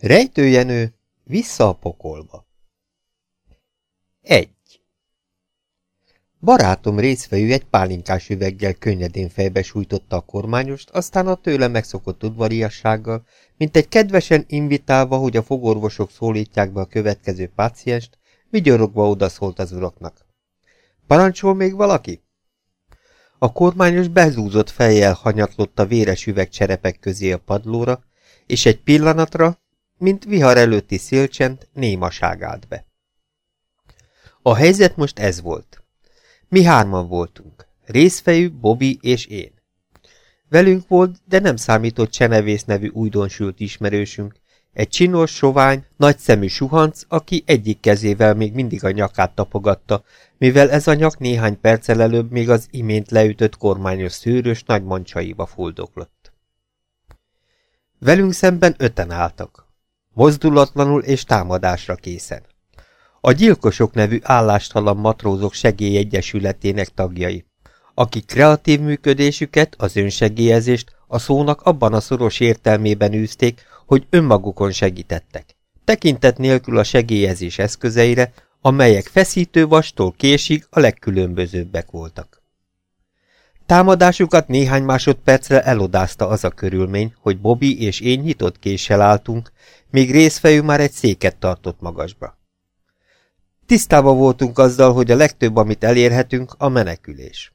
Rejtőjenő vissza a pokolba. Egy. Barátom részfejű egy pálinkás üveggel könnyedén fejbe sújtotta a kormányost, aztán a tőle megszokott udvariassággal, mint egy kedvesen invitálva, hogy a fogorvosok szólítják be a következő pácienst, vigyorogva odaszólt az uraknak. Parancsol még valaki? A kormányos bezúzott fejjel hanyatlott a véres üvegcserepek közé a padlóra, és egy pillanatra, mint vihar előtti szélcsend, némaság állt be. A helyzet most ez volt. Mi hárman voltunk. Részfejű, Bobby és én. Velünk volt, de nem számított Csenevész nevű újdonsült ismerősünk, egy csinos, sovány, nagyszemű suhanc, aki egyik kezével még mindig a nyakát tapogatta, mivel ez a nyak néhány perccel előbb még az imént leütött kormányos szűrös nagy mancsaiba fuldoklott. Velünk szemben öten álltak mozdulatlanul és támadásra készen. A gyilkosok nevű állástalan matrózok segélyegyesületének tagjai, akik kreatív működésüket, az önsegélyezést a szónak abban a szoros értelmében űzték, hogy önmagukon segítettek. Tekintet nélkül a segélyezés eszközeire, amelyek feszítő vastól késig a legkülönbözőbbek voltak. Támadásukat néhány másodpercre elodázta az a körülmény, hogy Bobby és én nyitott késsel álltunk, míg részfejű már egy széket tartott magasba. Tisztában voltunk azzal, hogy a legtöbb, amit elérhetünk, a menekülés.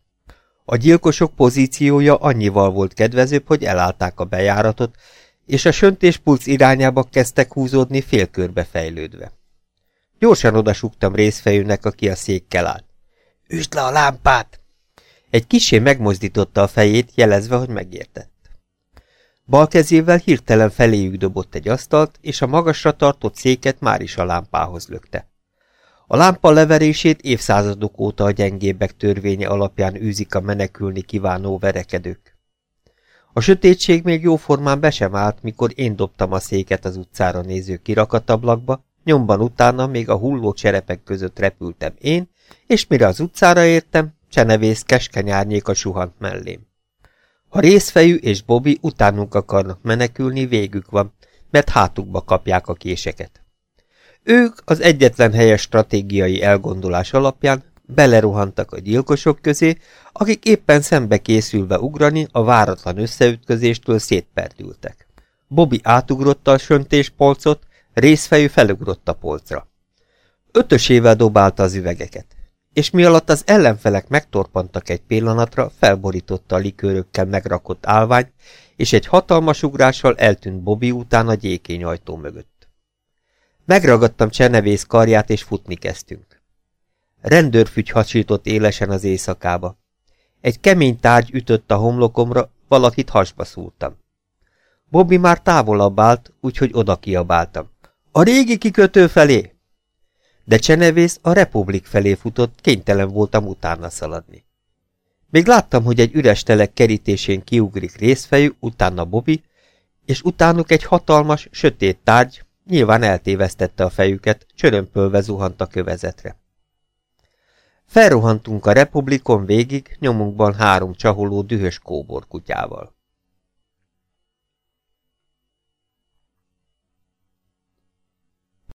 A gyilkosok pozíciója annyival volt kedvezőbb, hogy elállták a bejáratot, és a söntéspulc irányába kezdtek húzódni félkörbe fejlődve. Gyorsan odasugtam részfejűnek, aki a székkel állt. – Üsd le a lámpát! Egy kisé megmozdította a fejét, jelezve, hogy megértett. Bal kezével hirtelen feléjük dobott egy asztalt, és a magasra tartott széket már is a lámpához lökte. A lámpa leverését évszázadok óta a gyengébbek törvénye alapján űzik a menekülni kívánó verekedők. A sötétség még jóformán be sem állt, mikor én dobtam a széket az utcára néző kirakatablakba, nyomban utána még a hulló cserepek között repültem én, és mire az utcára értem, Csenevész keskeny árnyéka suhant mellém. Ha részfejű és Bobby utánunk akarnak menekülni, végük van, mert hátukba kapják a késeket. Ők az egyetlen helyes stratégiai elgondolás alapján beleruhantak a gyilkosok közé, akik éppen szembe készülve ugrani a váratlan összeütközéstől szétperdültek. Bobby átugrotta a söntéspolcot, részfejű felugrott a polcra. Ötösével dobálta az üvegeket és mi alatt az ellenfelek megtorpantak egy pillanatra, felborította a likőrökkel megrakott állvány, és egy hatalmas ugrással eltűnt Bobby után a gyékény ajtó mögött. Megragadtam Csernevész karját, és futni kezdtünk. Rendőrfügy hasított élesen az éjszakába. Egy kemény tárgy ütött a homlokomra, valakit hasba szúrtam. Bobby már távolabb állt, úgyhogy oda kiabáltam. A régi kikötő felé! De Csenevész a republik felé futott, kénytelen voltam utána szaladni. Még láttam, hogy egy üres telek kerítésén kiugrik részfejű, utána Bobby, és utánuk egy hatalmas, sötét tárgy, nyilván eltévesztette a fejüket, csörömpölve zuhant a kövezetre. Felrohantunk a republikon végig, nyomunkban három csaholó dühös kóbor kutyával.